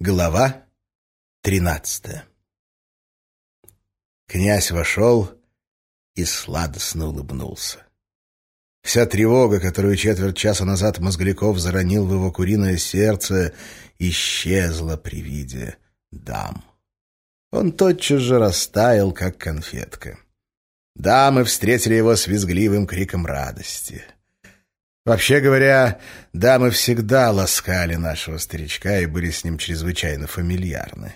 Глава тринадцатая Князь вошел и сладостно улыбнулся. Вся тревога, которую четверть часа назад Мозгляков заронил в его куриное сердце, исчезла при виде дам. Он тотчас же растаял, как конфетка. Дамы встретили его с визгливым криком радости — Вообще говоря, дамы всегда ласкали нашего старичка и были с ним чрезвычайно фамильярны.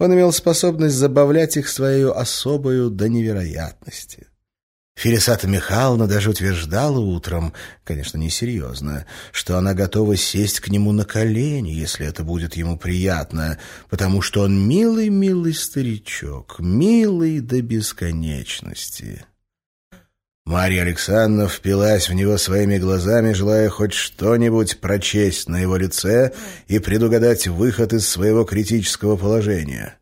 Он имел способность забавлять их своей особою до невероятности. Фелисата Михайловна даже утверждала утром, конечно, несерьезно, что она готова сесть к нему на колени, если это будет ему приятно, потому что он милый-милый старичок, милый до бесконечности. Марья Александровна впилась в него своими глазами, желая хоть что-нибудь прочесть на его лице и предугадать выход из своего критического положения.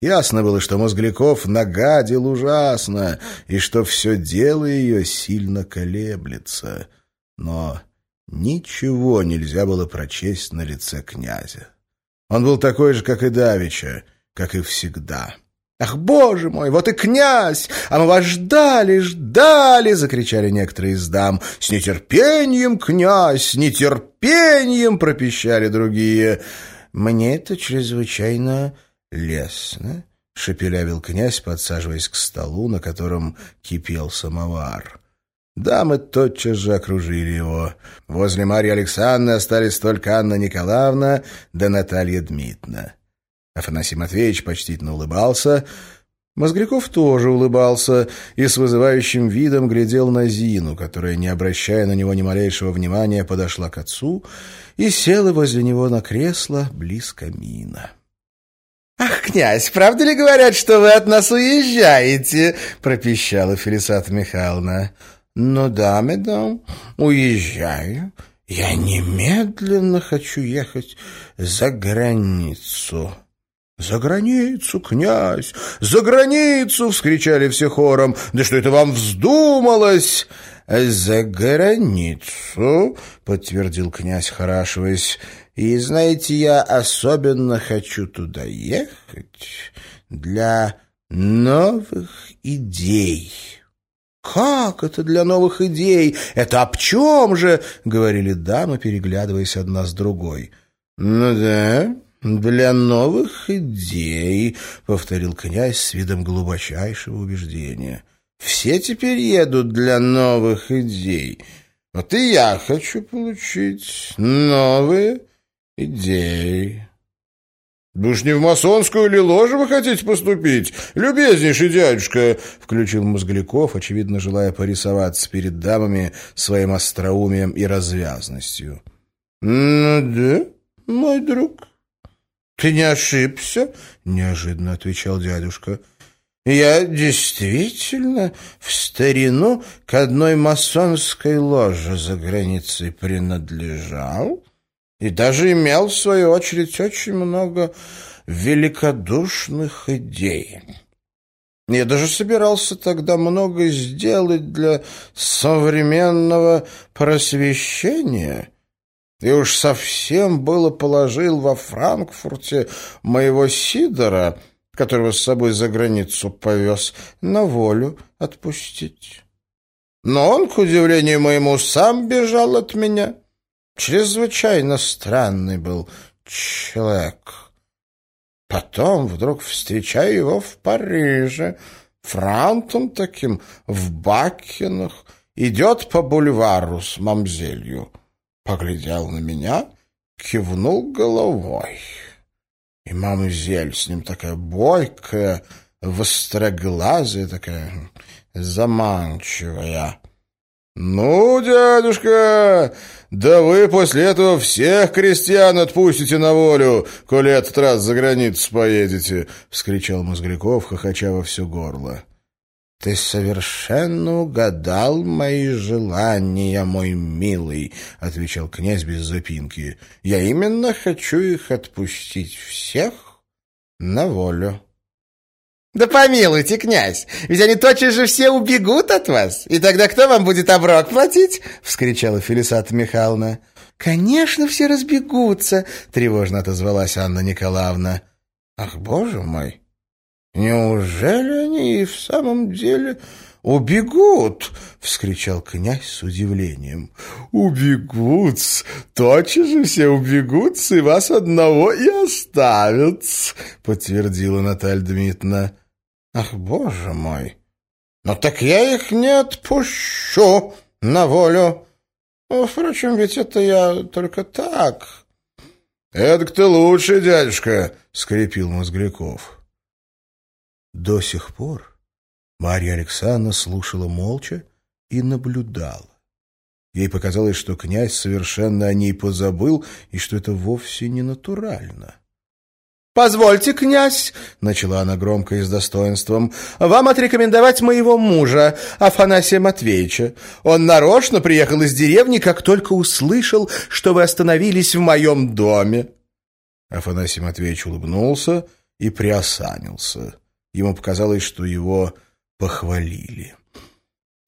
Ясно было, что Мозгляков нагадил ужасно, и что все дело ее сильно колеблется. Но ничего нельзя было прочесть на лице князя. Он был такой же, как и Давича, как и всегда. «Ах, боже мой, вот и князь! А мы вас ждали, ждали!» — закричали некоторые из дам. «С нетерпением, князь, с нетерпением!» — пропищали другие. «Мне это чрезвычайно лестно», — шепелявил князь, подсаживаясь к столу, на котором кипел самовар. Дамы тотчас же окружили его. Возле Марьи Александры остались только Анна Николаевна да Наталья Дмитриевна. Афанасий Матвеевич почтительно улыбался. Мозгляков тоже улыбался и с вызывающим видом глядел на Зину, которая, не обращая на него ни малейшего внимания, подошла к отцу и села возле него на кресло близ камина. «Ах, князь, правда ли говорят, что вы от нас уезжаете?» — пропищала Фелисата Михайловна. «Ну да, медам, уезжаю. Я немедленно хочу ехать за границу». «За границу, князь! За границу!» — вскричали все хором. «Да что это вам вздумалось?» «За границу», — подтвердил князь, хорашиваясь. «И, знаете, я особенно хочу туда ехать для новых идей». «Как это для новых идей? Это об чем же?» — говорили дамы, переглядываясь одна с другой. «Ну да, «Для новых идей», — повторил князь с видом глубочайшего убеждения. «Все теперь едут для новых идей. Вот и я хочу получить новые идеи». «Да уж не в масонскую или ложу вы хотите поступить, любезнейший дядюшка!» — включил Мозгляков, очевидно, желая порисоваться перед дамами своим остроумием и развязностью. «Ну да, мой друг». «Ты не ошибся?» — неожиданно отвечал дядюшка. «Я действительно в старину к одной масонской ложе за границей принадлежал и даже имел, в свою очередь, очень много великодушных идей». Я даже собирался тогда много сделать для современного просвещения, и уж совсем было положил во Франкфурте моего Сидора, которого с собой за границу повез, на волю отпустить. Но он, к удивлению моему, сам бежал от меня. Чрезвычайно странный был человек. Потом вдруг встречаю его в Париже, франтом таким, в Бакинах, идет по бульвару с мамзелью поглядел на меня, кивнул головой. И мамзель с ним такая бойкая, востроглазая такая, заманчивая. «Ну, дядюшка, да вы после этого всех крестьян отпустите на волю, коли этот раз за границу поедете!» — вскричал Мозгляков, хохоча во все горло. «Ты совершенно угадал мои желания, мой милый», — отвечал князь без запинки. «Я именно хочу их отпустить всех на волю». «Да помилуйте, князь, ведь они тотчас же все убегут от вас, и тогда кто вам будет оброк платить?» — вскричала Фелисата Михайловна. «Конечно, все разбегутся», — тревожно отозвалась Анна Николаевна. «Ах, боже мой! Неужели они и в самом деле убегут?» — вскричал князь с удивлением. «Убегут! Тотчас же все убегут, и вас одного и оставят!» — подтвердила Наталья Дмитриевна. «Ах, боже мой! Ну так я их не отпущу на волю!» Ну, впрочем, ведь это я только так. — Эдак ты лучше, дядюшка, — скрипел Мозгляков. До сих пор Марья Александровна слушала молча и наблюдала. Ей показалось, что князь совершенно о ней позабыл и что это вовсе не натурально. «Позвольте, князь», — начала она громко и с достоинством, — «вам отрекомендовать моего мужа, Афанасия Матвеевича. Он нарочно приехал из деревни, как только услышал, что вы остановились в моем доме». Афанасий Матвеевич улыбнулся и приосанился. Ему показалось, что его похвалили.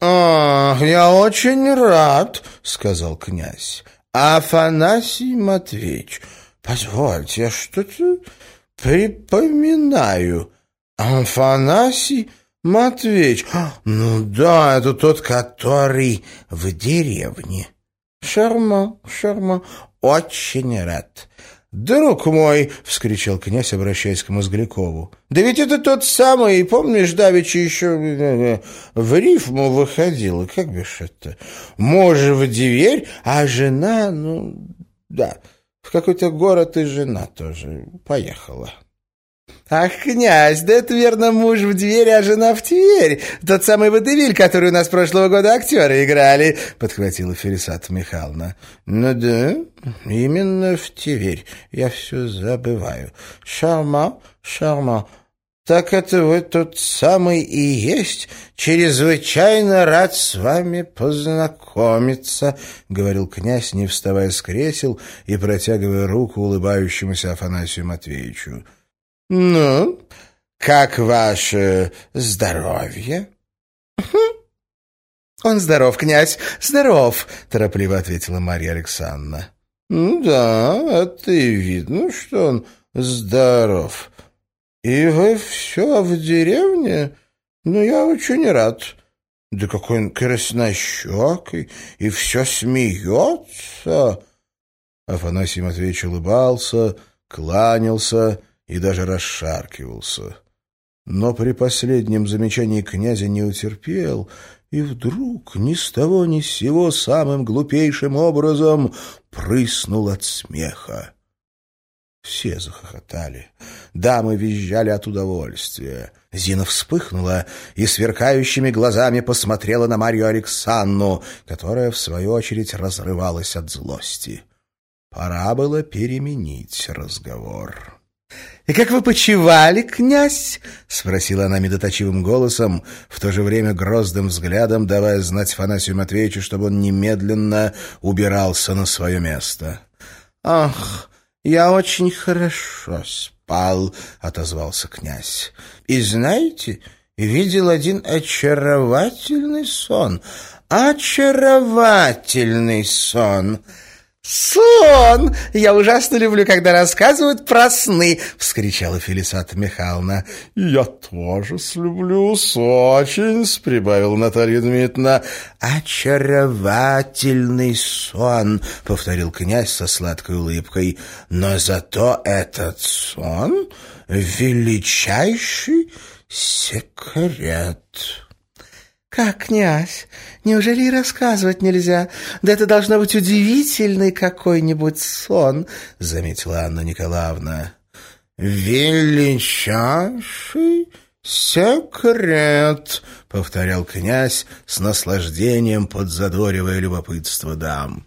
«А, я очень рад», — сказал князь. «Афанасий Матвеевич, позвольте, я что-то «Припоминаю. Афанасий Матвеевич. Ну да, это тот, который в деревне. Шарма, шарма, очень рад». «Друг мой!» — вскричал князь, обращаясь к Мозглякову. «Да ведь это тот самый, помнишь, давеча еще э, э, в рифму выходила, как бишь это? Муж в дверь, а жена, ну, да, в какой-то город и жена тоже поехала. «Ах, князь, да это верно муж в двери, а жена в Тверь. Тот самый водевиль, который у нас прошлого года актеры играли», — подхватила Фелисата Михайловна. «Ну да, именно в Тверь. Я все забываю. Шарма, шарма. «Так это вы тот самый и есть? Чрезвычайно рад с вами познакомиться», — говорил князь, не вставая с кресел и протягивая руку улыбающемуся Афанасию Матвеевичу. «Ну, как ваше здоровье?» «Он здоров, князь, здоров», — торопливо ответила Марья Александровна. «Ну да, это и видно, что он здоров». «И вы все в деревне? Ну, я очень рад. Да какой он краснощекий, и все смеется!» Афанасий Матвеевич улыбался, кланялся и даже расшаркивался. Но при последнем замечании князя не утерпел, и вдруг ни с того ни с сего самым глупейшим образом прыснул от смеха. Все захохотали. Дамы визжали от удовольствия. Зина вспыхнула и сверкающими глазами посмотрела на Марию Александру, которая, в свою очередь, разрывалась от злости. Пора было переменить разговор. «И как вы почивали, князь?» — спросила она медоточивым голосом, в то же время грозным взглядом давая знать Фанасию Матвеевичу, чтобы он немедленно убирался на свое место. «Ах!» «Я очень хорошо спал», — отозвался князь. «И знаете, видел один очаровательный сон. Очаровательный сон!» «Сон! Я ужасно люблю, когда рассказывают про сны!» — вскричала Фелисата Михайловна. «Я тоже люблю очень!» — прибавила Наталья Дмитриевна. «Очаровательный сон!» — повторил князь со сладкой улыбкой. «Но зато этот сон — величайший секрет!» «Как, князь? Неужели и рассказывать нельзя? Да это должно быть удивительный какой-нибудь сон», — заметила Анна Николаевна. «Величайший секрет», — повторял князь с наслаждением, подзадоривая любопытство дам.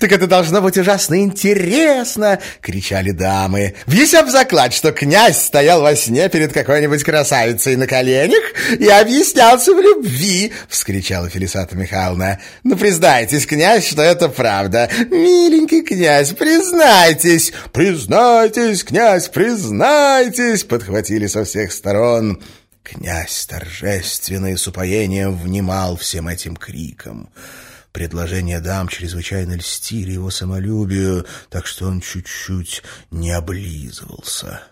«Так это должно быть ужасно интересно!» — кричали дамы. «Весь об заклад, что князь стоял во сне перед какой-нибудь красавицей на коленях и объяснялся в любви!» — вскричала Фелисата Михайловна. «Ну, признайтесь, князь, что это правда! Миленький князь, признайтесь! Признайтесь, князь, признайтесь!» — подхватили со всех сторон. Князь торжественно и с упоением внимал всем этим крикам. Предложения дам чрезвычайно льстили его самолюбию, так что он чуть-чуть не облизывался.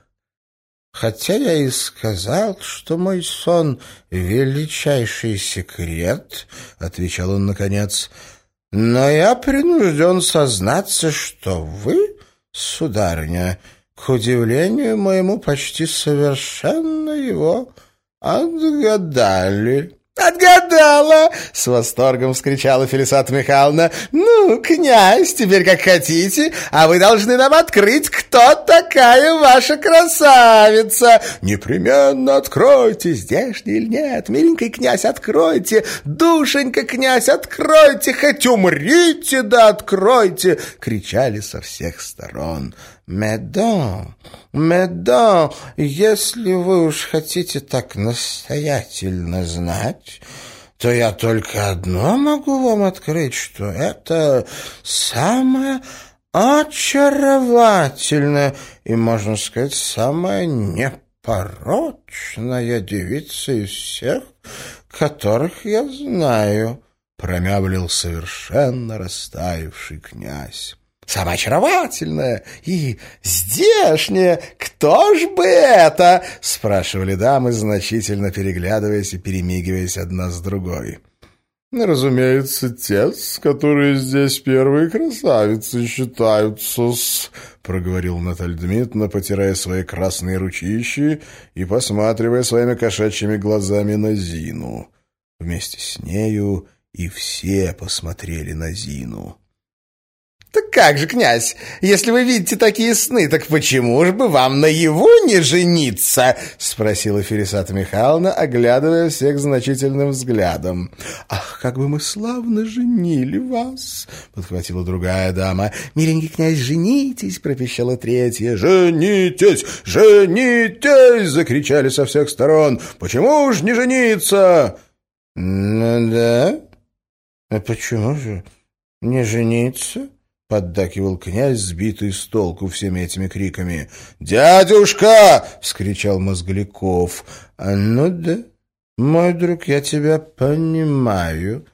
Хотя я и сказал, что мой сон — величайший секрет, — отвечал он наконец, — но я принужден сознаться, что вы, сударыня, к удивлению моему, почти совершенно его отгадали». «Отгадала!» — с восторгом вскричала Фелисата Михайловна. «Ну, князь, теперь как хотите, а вы должны нам открыть, кто такая ваша красавица!» «Непременно откройте, здешний или нет, миленький князь, откройте! Душенька, князь, откройте, хоть умрите, да откройте!» — кричали со всех сторон. «Медон, медон, если вы уж хотите так настоятельно знать, то я только одно могу вам открыть, что это самое очаровательная и, можно сказать, самая непорочная девица из всех, которых я знаю», — промямлил совершенно растаявший князь самая очаровательная и здешняя. Кто ж бы это?» — спрашивали дамы, значительно переглядываясь и перемигиваясь одна с другой. «Ну, «Разумеется, те, которые здесь первые красавицы считаются-с», — проговорил Наталья Дмитриевна, потирая свои красные ручищи и посматривая своими кошачьими глазами на Зину. Вместе с нею и все посмотрели на Зину. «Так как же, князь, если вы видите такие сны, так почему же бы вам наяву не жениться?» — спросила Ферисата Михайловна, оглядывая всех значительным взглядом. «Ах, как бы мы славно женили вас!» — подхватила другая дама. «Миленький князь, женитесь!» — пропищала третья. «Женитесь! Женитесь!» — закричали со всех сторон. «Почему ж не жениться?» «Ну да? А почему же не жениться?» — поддакивал князь, сбитый с толку всеми этими криками. «Дядюшка!» — вскричал Мозгляков. «А ну да, мой друг, я тебя понимаю.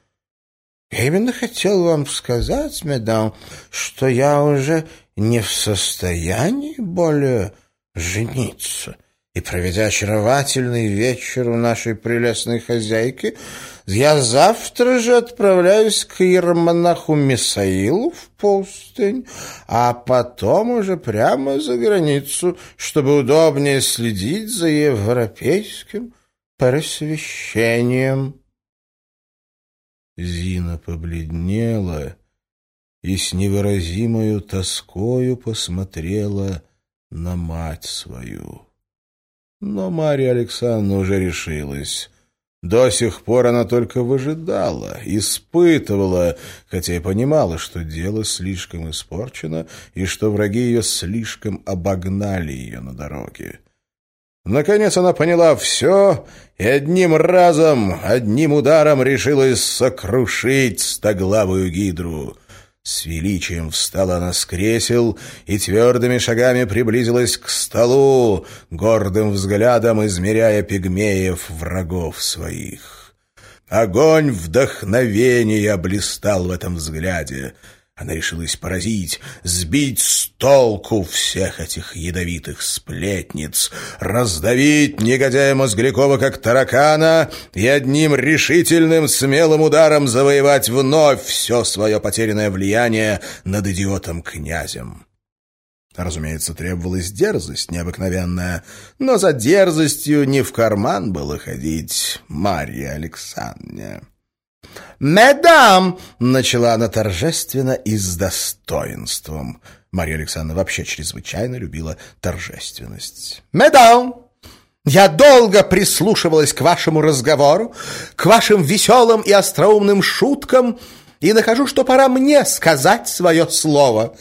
Я именно хотел вам сказать, медам, что я уже не в состоянии более жениться» и, проведя очаровательный вечер у нашей прелестной хозяйки, я завтра же отправляюсь к иеромонаху Мисаилу в пустынь, а потом уже прямо за границу, чтобы удобнее следить за европейским просвещением. Зина побледнела и с невыразимою тоскою посмотрела на мать свою. Но Марья Александровна уже решилась. До сих пор она только выжидала, испытывала, хотя и понимала, что дело слишком испорчено и что враги ее слишком обогнали ее на дороге. Наконец она поняла все и одним разом, одним ударом решилась сокрушить стоглавую гидру — с величием встала она с кресел и твердыми шагами приблизилась к столу, гордым взглядом измеряя пигмеев врагов своих. Огонь вдохновения блистал в этом взгляде — она решилась поразить, сбить с толку всех этих ядовитых сплетниц, раздавить негодяя Мозглякова как таракана и одним решительным смелым ударом завоевать вновь все свое потерянное влияние над идиотом-князем. Разумеется, требовалась дерзость необыкновенная, но за дерзостью не в карман было ходить Марья Александровна. «Медам!» — начала она торжественно и с достоинством. Марья Александровна вообще чрезвычайно любила торжественность. «Медам!» Я долго прислушивалась к вашему разговору, к вашим веселым и остроумным шуткам и нахожу, что пора мне сказать свое слово.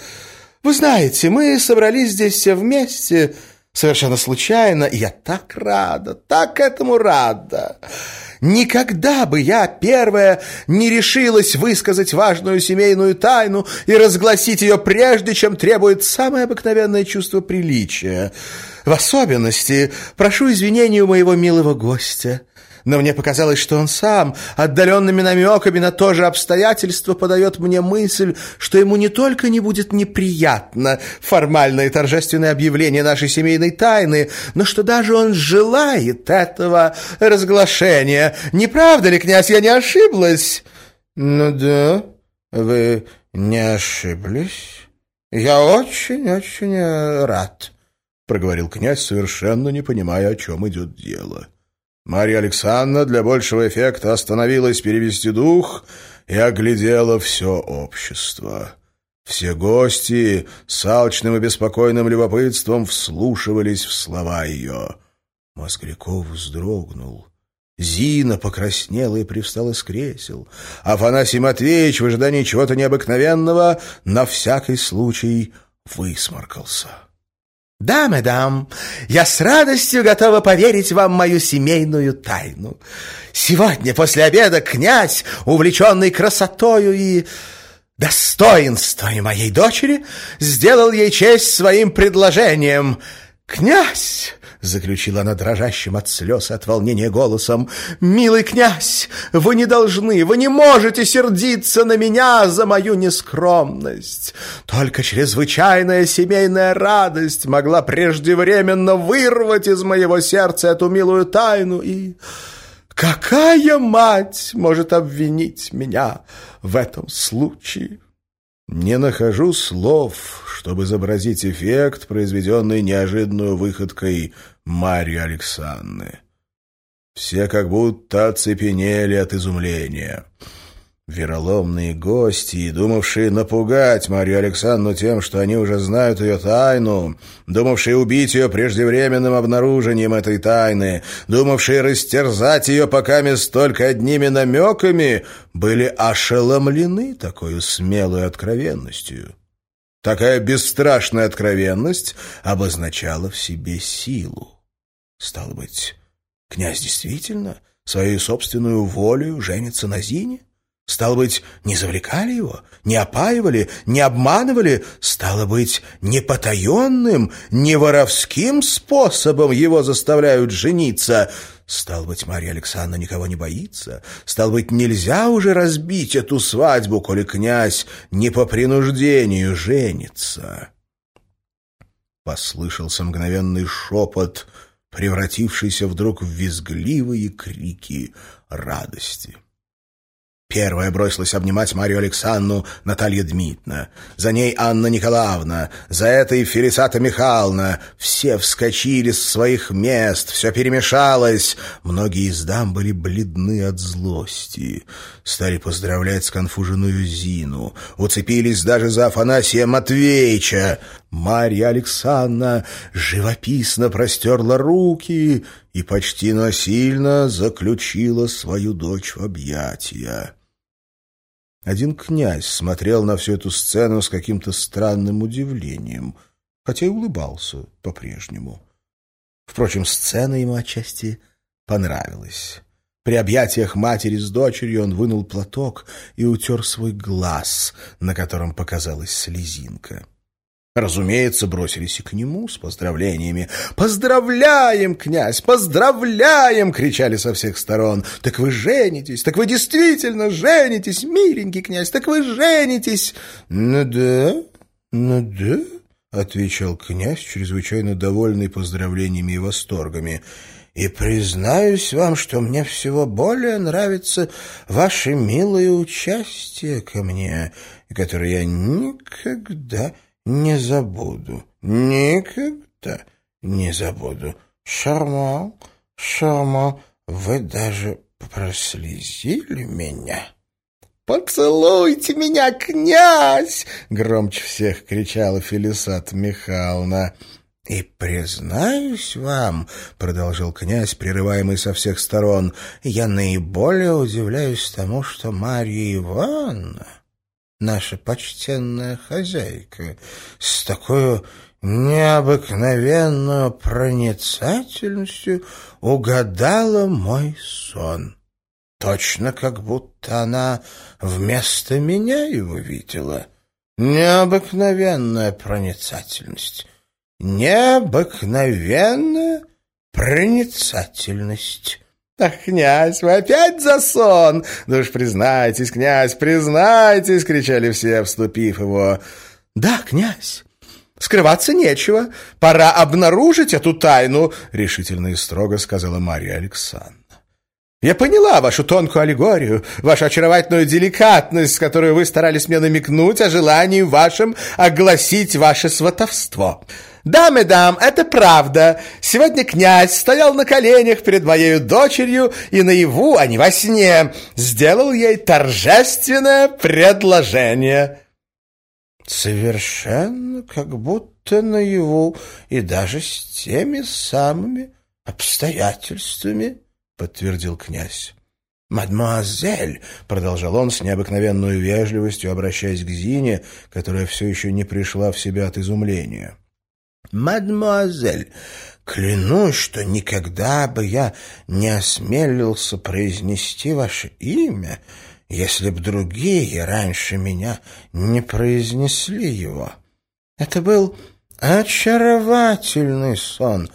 Вы знаете, мы собрались здесь все вместе совершенно случайно, и я так рада, так этому рада. Никогда бы я, первая, не решилась высказать важную семейную тайну и разгласить ее прежде, чем требует самое обыкновенное чувство приличия. В особенности прошу извинения у моего милого гостя. Но мне показалось, что он сам отдаленными намеками на то же обстоятельство подает мне мысль, что ему не только не будет неприятно формальное торжественное объявление нашей семейной тайны, но что даже он желает этого разглашения. Не правда ли, князь, я не ошиблась? Ну да, вы не ошиблись. Я очень-очень рад, — проговорил князь, совершенно не понимая, о чем идет дело. Марья Александровна для большего эффекта остановилась перевести дух и оглядела все общество. Все гости с алчным и беспокойным любопытством вслушивались в слова ее. Мозгляков вздрогнул. Зина покраснела и привстала с кресел. Афанасий Матвеевич в ожидании чего-то необыкновенного на всякий случай высморкался. «Да, мадам, я с радостью готова поверить вам мою семейную тайну. Сегодня после обеда князь, увлеченный красотою и достоинствами моей дочери, сделал ей честь своим предложением. Князь, заключила она дрожащим от слез и от волнения голосом. «Милый князь, вы не должны, вы не можете сердиться на меня за мою нескромность. Только чрезвычайная семейная радость могла преждевременно вырвать из моего сердца эту милую тайну и...» Какая мать может обвинить меня в этом случае? Не нахожу слов, чтобы изобразить эффект, произведенный неожиданной выходкой Марьи Александры. Все как будто оцепенели от изумления. Вероломные гости, думавшие напугать Марию Александру тем, что они уже знают ее тайну, думавшие убить ее преждевременным обнаружением этой тайны, думавшие растерзать ее пока только одними намеками, были ошеломлены такой смелой откровенностью. Такая бесстрашная откровенность обозначала в себе силу. Стало быть, князь действительно свою собственную волю женится на Зине? Стало быть, не завлекали его, не опаивали, не обманывали, стало быть, не потаенным, не воровским способом его заставляют жениться. Стало быть, Марья Александровна никого не боится. Стало быть, нельзя уже разбить эту свадьбу, коли князь не по принуждению женится. Послышался мгновенный шепот, превратившийся вдруг в визгливые крики радости. Первая бросилась обнимать Марию Александру Наталья Дмитриевна. За ней Анна Николаевна, за этой Фелисата Михайловна. Все вскочили с своих мест, все перемешалось. Многие из дам были бледны от злости. Стали поздравлять сконфуженную Зину. Уцепились даже за Афанасия Матвеевича. Марья Александровна живописно простерла руки и почти насильно заключила свою дочь в объятия. Один князь смотрел на всю эту сцену с каким-то странным удивлением, хотя и улыбался по-прежнему. Впрочем, сцена ему отчасти понравилась. При объятиях матери с дочерью он вынул платок и утер свой глаз, на котором показалась слезинка. Разумеется, бросились и к нему с поздравлениями. «Поздравляем, князь! Поздравляем!» — кричали со всех сторон. «Так вы женитесь! Так вы действительно женитесь! Миленький князь! Так вы женитесь!» «Ну да, ну да», — отвечал князь, чрезвычайно довольный поздравлениями и восторгами. «И признаюсь вам, что мне всего более нравится ваше милое участие ко мне, которое я никогда не забуду, никогда не забуду. Шарман, Шарман, вы даже прослезили меня. «Поцелуйте меня, князь!» — громче всех кричала Фелисат Михайловна. «И признаюсь вам, — продолжал князь, прерываемый со всех сторон, — я наиболее удивляюсь тому, что Марья Ивановна наша почтенная хозяйка, с такой необыкновенной проницательностью угадала мой сон. Точно как будто она вместо меня его видела. Необыкновенная проницательность. Необыкновенная проницательность. «Ах, князь, вы опять за сон? Да уж признайтесь, князь, признайтесь!» — кричали все, обступив его. «Да, князь, скрываться нечего. Пора обнаружить эту тайну», — решительно и строго сказала Мария Александровна. Я поняла вашу тонкую аллегорию, вашу очаровательную деликатность, с которой вы старались мне намекнуть о желании вашем огласить ваше сватовство. Да, медам, это правда. Сегодня князь стоял на коленях перед моей дочерью и наяву, а не во сне, сделал ей торжественное предложение. Совершенно как будто наяву и даже с теми самыми обстоятельствами, — подтвердил князь. «Мадемуазель», — продолжал он с необыкновенной вежливостью, обращаясь к Зине, которая все еще не пришла в себя от изумления. «Мадемуазель, клянусь, что никогда бы я не осмелился произнести ваше имя, если б другие раньше меня не произнесли его. Это был очаровательный сон»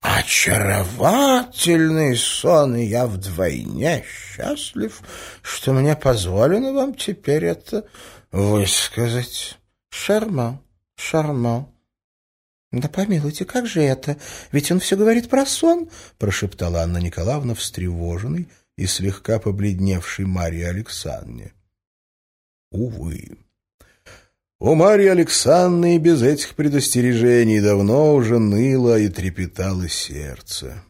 очаровательный сон, и я вдвойне счастлив, что мне позволено вам теперь это высказать. Шарман, шарман. «Да помилуйте, как же это? Ведь он все говорит про сон!» — прошептала Анна Николаевна, встревоженной и слегка побледневшей Марии Александре. «Увы, у Марьи Александры без этих предостережений давно уже ныло и трепетало сердце.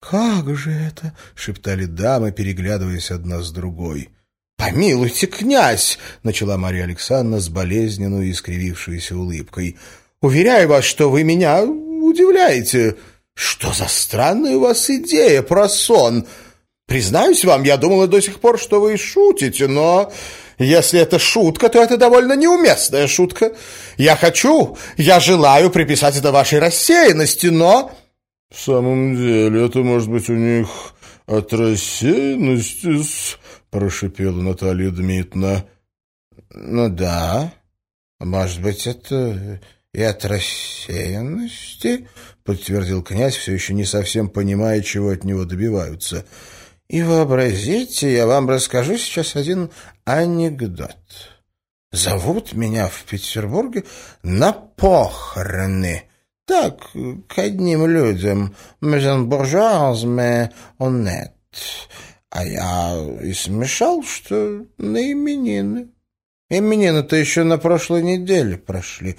«Как же это?» — шептали дамы, переглядываясь одна с другой. «Помилуйте, князь!» — начала Марья Александровна с болезненной искривившейся улыбкой. «Уверяю вас, что вы меня удивляете. Что за странная у вас идея про сон? Признаюсь вам, я думала до сих пор, что вы шутите, но если это шутка, то это довольно неуместная шутка. Я хочу, я желаю приписать это вашей рассеянности, но...» «В самом деле, это может быть у них от рассеянности...» — прошипела Наталья Дмитриевна. «Ну да, может быть, это и от рассеянности...» — подтвердил князь, все еще не совсем понимая, чего от него добиваются — и вообразите, я вам расскажу сейчас один анекдот. Зовут меня в Петербурге на похороны. Так, к одним людям. Мезен буржуаз, ме онет. А я и смешал, что на именины. Именины-то еще на прошлой неделе прошли.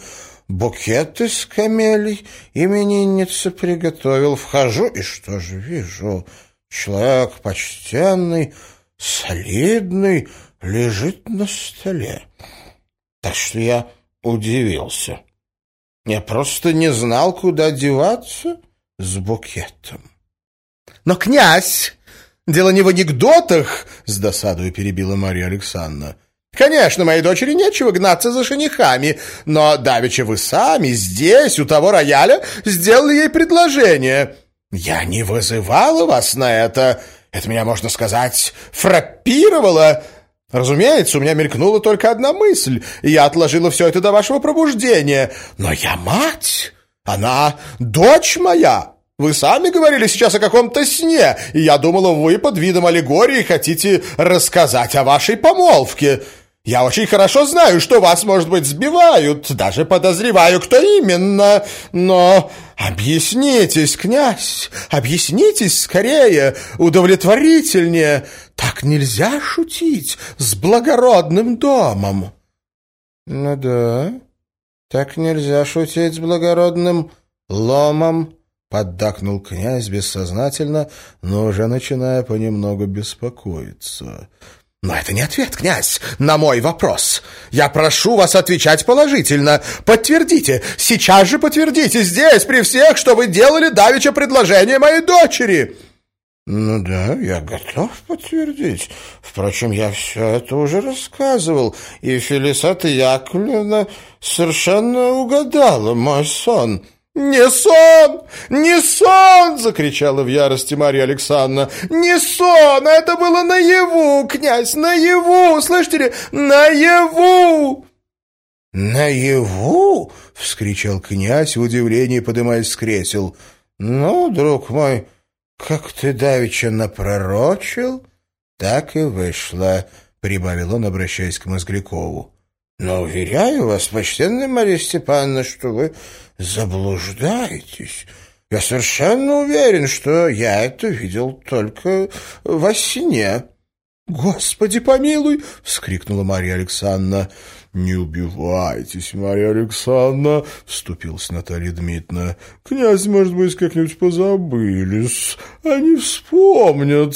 Букет из камелий именинница приготовил. Вхожу, и что же вижу? Человек почтенный, солидный, лежит на столе. Так что я удивился. Я просто не знал, куда деваться с букетом. «Но, князь, дело не в анекдотах!» — с досадой перебила Мария Александровна. «Конечно, моей дочери нечего гнаться за женихами, но давеча вы сами здесь, у того рояля, сделали ей предложение. «Я не вызывала вас на это. Это меня, можно сказать, фраппировало. Разумеется, у меня мелькнула только одна мысль, и я отложила все это до вашего пробуждения. Но я мать! Она дочь моя!» Вы сами говорили сейчас о каком-то сне, и я думала, вы под видом аллегории хотите рассказать о вашей помолвке. Я очень хорошо знаю, что вас, может быть, сбивают, даже подозреваю, кто именно, но объяснитесь, князь, объяснитесь скорее, удовлетворительнее. Так нельзя шутить с благородным домом. Ну да, так нельзя шутить с благородным ломом, поддакнул князь бессознательно, но уже начиная понемногу беспокоиться. Но это не ответ, князь, на мой вопрос. Я прошу вас отвечать положительно. Подтвердите, сейчас же подтвердите здесь, при всех, что вы делали давеча предложение моей дочери». «Ну да, я готов подтвердить. Впрочем, я все это уже рассказывал, и Фелисата Яковлевна совершенно угадала мой сон». «Не сон! Не сон!» — закричала в ярости Марья Александровна. «Не сон! Это было наяву, князь, наяву! Слышите ли, наяву!» «Наяву?» — вскричал князь в удивлении, подымаясь с кресел. «Ну, друг мой, как ты давеча напророчил, так и вышло, — прибавил он, обращаясь к Мозглякову. Но уверяю вас, почтенная Мария Степановна, что вы заблуждаетесь. Я совершенно уверен, что я это видел только во сне. «Господи помилуй!» — вскрикнула Мария Александровна. «Не убивайтесь, Мария Александровна!» — вступилась Наталья Дмитриевна. «Князь, может быть, как-нибудь позабылись, они вспомнят».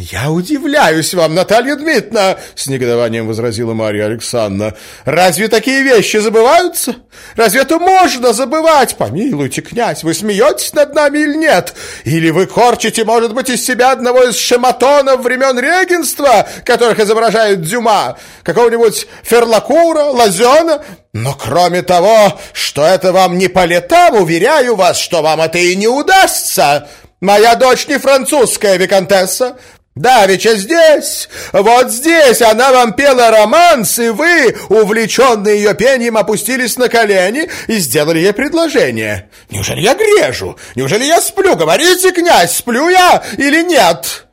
«Я удивляюсь вам, Наталья Дмитриевна!» — с негодованием возразила Марья Александровна. «Разве такие вещи забываются? Разве это можно забывать? Помилуйте, князь, вы смеетесь над нами или нет? Или вы корчите, может быть, из себя одного из шематонов времен регенства, которых изображает Дюма, какого-нибудь Ферлакура, Лазена? Но кроме того, что это вам не по летам, уверяю вас, что вам это и не удастся!» Моя дочь не французская виконтесса, Давеча здесь, вот здесь она вам пела романс, и вы, увлеченные ее пением, опустились на колени и сделали ей предложение. Неужели я грежу? Неужели я сплю? Говорите, князь, сплю я или нет?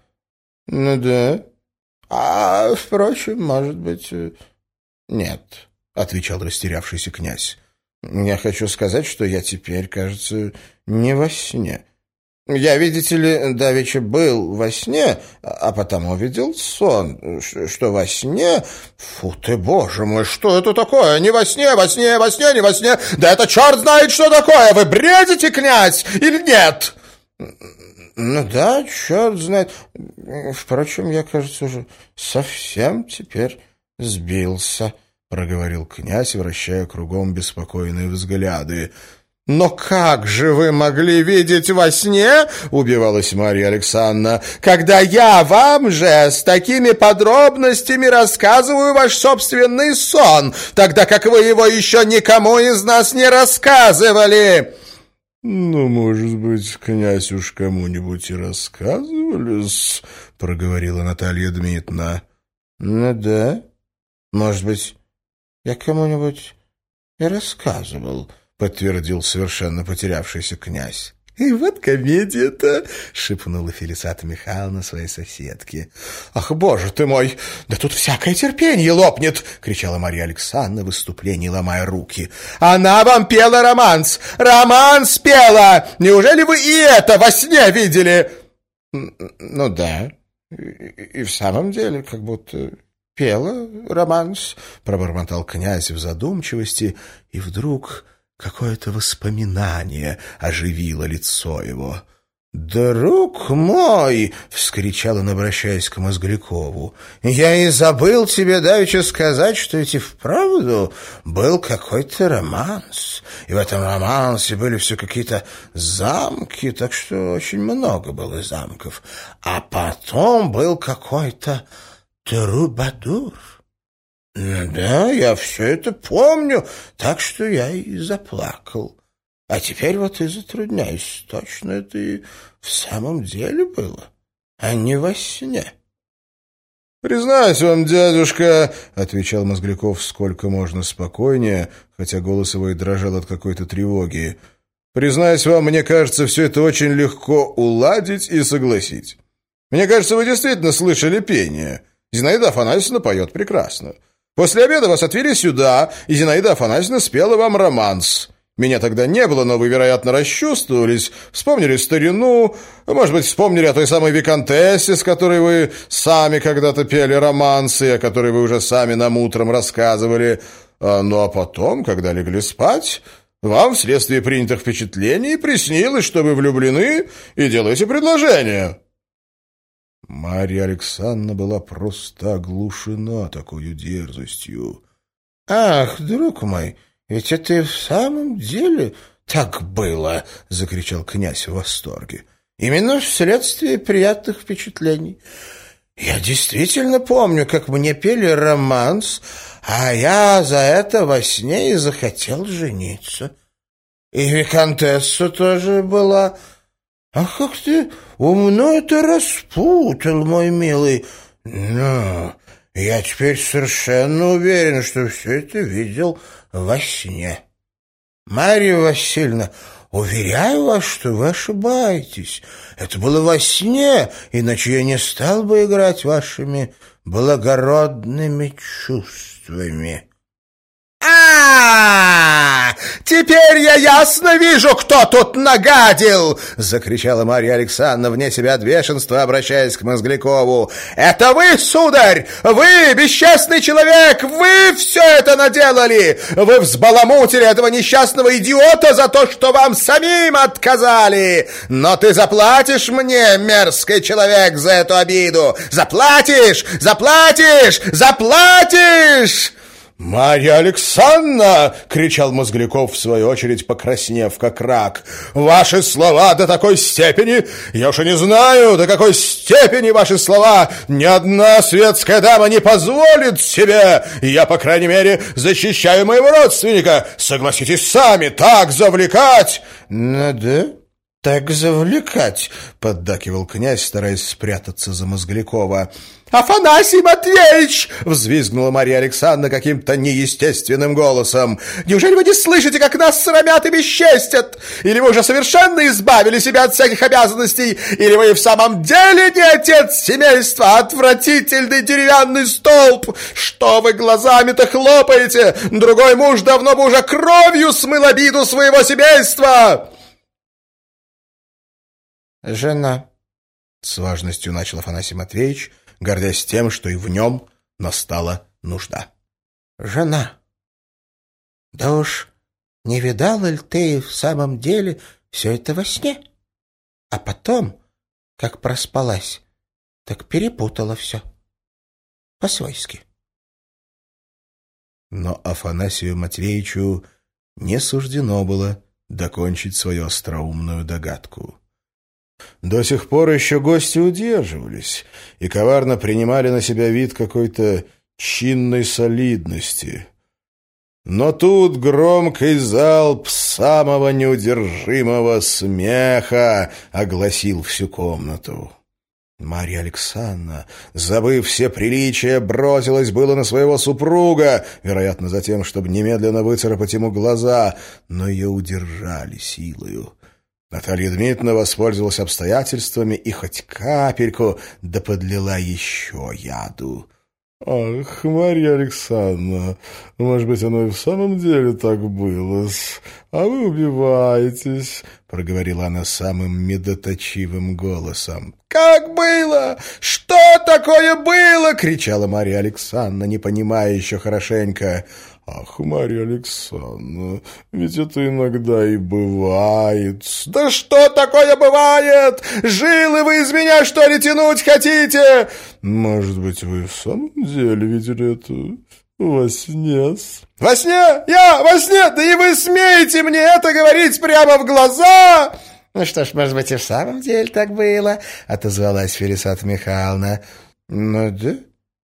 Ну да. А, впрочем, может быть, нет, отвечал растерявшийся князь. Я хочу сказать, что я теперь, кажется, не во сне. Я, видите ли, давеча был во сне, а потом увидел сон, что во сне... Фу ты, боже мой, что это такое? Не во сне, во сне, во сне, не во сне. Да это черт знает, что такое. Вы бредите, князь, или нет? Ну да, черт знает. Впрочем, я, кажется, уже совсем теперь сбился, — проговорил князь, вращая кругом беспокойные взгляды. «Но как же вы могли видеть во сне, — убивалась Марья Александровна, — когда я вам же с такими подробностями рассказываю ваш собственный сон, тогда как вы его еще никому из нас не рассказывали?» «Ну, может быть, князь уж кому-нибудь и рассказывались, — проговорила Наталья Дмитриевна. «Ну да, может быть, я кому-нибудь и рассказывал». — подтвердил совершенно потерявшийся князь. «И вот комедия-то!» — шепнула Фелисата Михайловна своей соседке. «Ах, боже ты мой! Да тут всякое терпение лопнет!» — кричала Мария Александровна в выступлении, ломая руки. «Она вам пела романс! Романс пела! Неужели вы и это во сне видели?» «Ну да, и, и в самом деле как будто пела романс», — пробормотал князь в задумчивости, и вдруг Какое-то воспоминание оживило лицо его. «Друг мой!» — вскричал он, обращаясь к Мозглякову. «Я и забыл тебе давеча сказать, что эти вправду был какой-то романс. И в этом романсе были все какие-то замки, так что очень много было замков. А потом был какой-то трубадур». «Да, я все это помню, так что я и заплакал. А теперь вот и затрудняюсь. Точно это и в самом деле было, а не во сне». «Признаюсь вам, дядюшка», — отвечал Мозгляков сколько можно спокойнее, хотя голос его и дрожал от какой-то тревоги. «Признаюсь вам, мне кажется, все это очень легко уладить и согласить. Мне кажется, вы действительно слышали пение. Зинаида Афанасьевна поет прекрасно. После обеда вас отвели сюда, и Зинаида Афанасьевна спела вам романс. Меня тогда не было, но вы, вероятно, расчувствовались, вспомнили старину, может быть, вспомнили о той самой виконтессе, с которой вы сами когда-то пели романсы, о которой вы уже сами нам утром рассказывали. А, ну а потом, когда легли спать, вам вследствие принятых впечатлений приснилось, что вы влюблены и делаете предложение». Марья Александровна была просто оглушена такой дерзостью. — Ах, друг мой, ведь это и в самом деле так было! — закричал князь в восторге. — Именно вследствие приятных впечатлений. Я действительно помню, как мне пели романс, а я за это во сне и захотел жениться. И виконтесса тоже была «Ах, как ты умно это распутал, мой милый! Но я теперь совершенно уверен, что все это видел во сне. Марья Васильевна, уверяю вас, что вы ошибаетесь. Это было во сне, иначе я не стал бы играть вашими благородными чувствами». А, Теперь я ясно вижу, кто тут нагадил!» — закричала Марья Александровна вне себя от бешенства, обращаясь к Мозглякову. «Это вы, сударь! Вы, бесчестный человек! Вы все это наделали! Вы взбаламутили этого несчастного идиота за то, что вам самим отказали! Но ты заплатишь мне, мерзкий человек, за эту обиду! Заплатишь! Заплатишь! Заплатишь!» «Марья Александровна!» — кричал Мозгляков, в свою очередь покраснев, как рак. «Ваши слова до такой степени! Я уж не знаю, до какой степени ваши слова! Ни одна светская дама не позволит себе! Я, по крайней мере, защищаю моего родственника! Согласитесь сами, так завлекать!» «Надо так завлекать!» — поддакивал князь, стараясь спрятаться за Мозглякова. «Афанасий Матвеевич!» — взвизгнула Мария Александровна каким-то неестественным голосом. «Неужели вы не слышите, как нас срамят и бесчестят? Или вы уже совершенно избавили себя от всяких обязанностей? Или вы в самом деле не отец семейства, а отвратительный деревянный столб? Что вы глазами-то хлопаете? Другой муж давно бы уже кровью смыл обиду своего семейства!» «Жена», — с важностью начал Афанасий Матвеевич, — гордясь тем, что и в нем настала нужда. «Жена, да уж не видала ли ты в самом деле все это во сне? А потом, как проспалась, так перепутала все. По-свойски». Но Афанасию Матвеевичу не суждено было докончить свою остроумную догадку. До сих пор еще гости удерживались и коварно принимали на себя вид какой-то чинной солидности. Но тут громкий залп самого неудержимого смеха огласил всю комнату. Марья Александровна, забыв все приличия, бросилась было на своего супруга, вероятно, за тем, чтобы немедленно выцарапать ему глаза, но ее удержали силою. Наталья Дмитриевна воспользовалась обстоятельствами и хоть капельку да подлила еще яду. «Ах, Марья Александровна, может быть, оно и в самом деле так было а вы убиваетесь», — проговорила она самым медоточивым голосом. «Как было? Что такое было?» — кричала Марья Александровна, не понимая еще хорошенько. «Ах, Марья Александровна, ведь это иногда и бывает». «Да что такое бывает? Жилы вы из меня, что ли, тянуть хотите?» «Может быть, вы в самом деле видели это во сне?» «Во сне? Я во сне? Да и вы смеете мне это говорить прямо в глаза?» «Ну что ж, может быть, и в самом деле так было?» — отозвалась Ферисат Михайловна. «Ну да,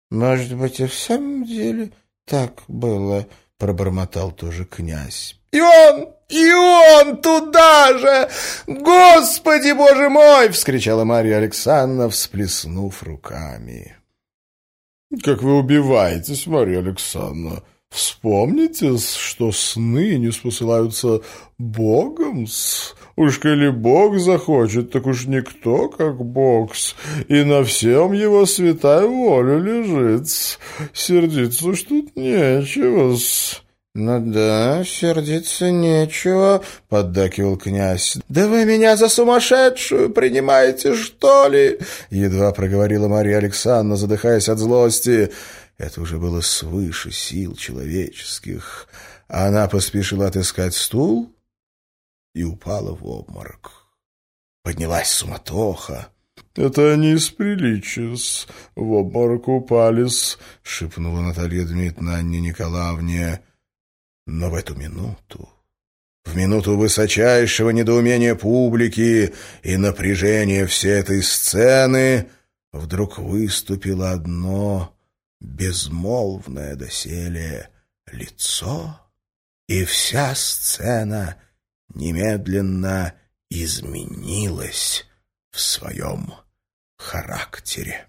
может быть, и в самом деле...» так было, — пробормотал тоже князь. — И он, и он туда же! Господи, боже мой! — вскричала Марья Александровна, всплеснув руками. — Как вы убиваетесь, Марья Александровна! Вспомните, что сны не спосылаются Богом -с. Уж коли Бог захочет, так уж никто, как Бог, и на всем его святая воля лежит. Сердиться уж тут нечего -с. «Ну да, сердиться нечего», — поддакивал князь. «Да вы меня за сумасшедшую принимаете, что ли?» — едва проговорила Мария Александровна, задыхаясь от злости. Это уже было свыше сил человеческих. Она поспешила отыскать стул и упала в обморок. Поднялась суматоха. — Это они из приличия в обморок упали-с, — шепнула Наталья Дмитриевна Анне Николаевне. Но в эту минуту, в минуту высочайшего недоумения публики и напряжения всей этой сцены, вдруг выступило одно безмолвное доселе лицо, и вся сцена немедленно изменилась в своем характере.